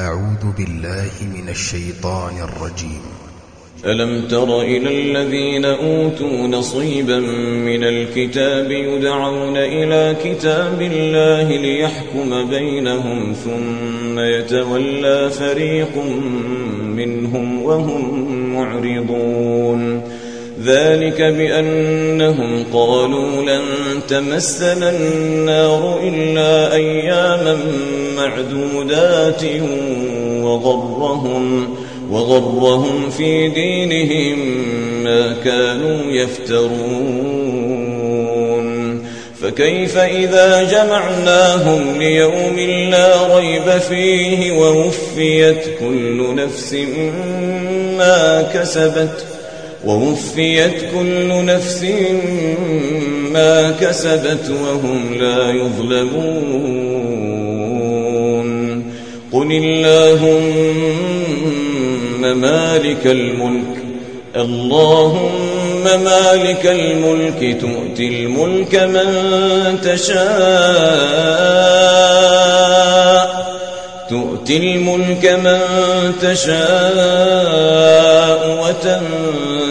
أعوذ بالله من الشيطان الرجيم. ألم تر إلى الذين أوتوا نصيبا من الكتاب يدعون إلى كتاب الله ليحكم بينهم ثم يتولى فريق منهم وهم معرضون. ذلك بأنهم قالوا لن تمسنا النار إلا أياما معدودات وغرهم وغرهم في دينهم ما كانوا يفترون. فكيف إذا جمعناهم ليوم لا ريب فيه ووفيت كل نفس ما كسبت ووفيت كل نفس ما كسبت وهم لا يظلمون. قل اللهم مالك الملك اللهم مالك الملك تؤتي الملك من تشاء تؤتي الملك من تشاء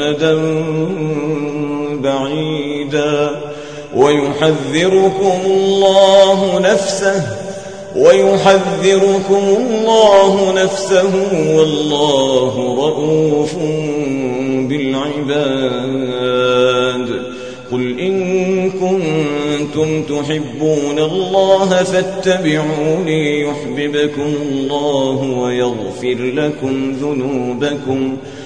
أمدا بعيدا ويحذركم الله نفسه ويحذركم الله نفسه والله رؤوف بالعباد قل إن كنتم تحبون الله فاتبعوني يحببكم الله ويغفر لكم ذنوبكم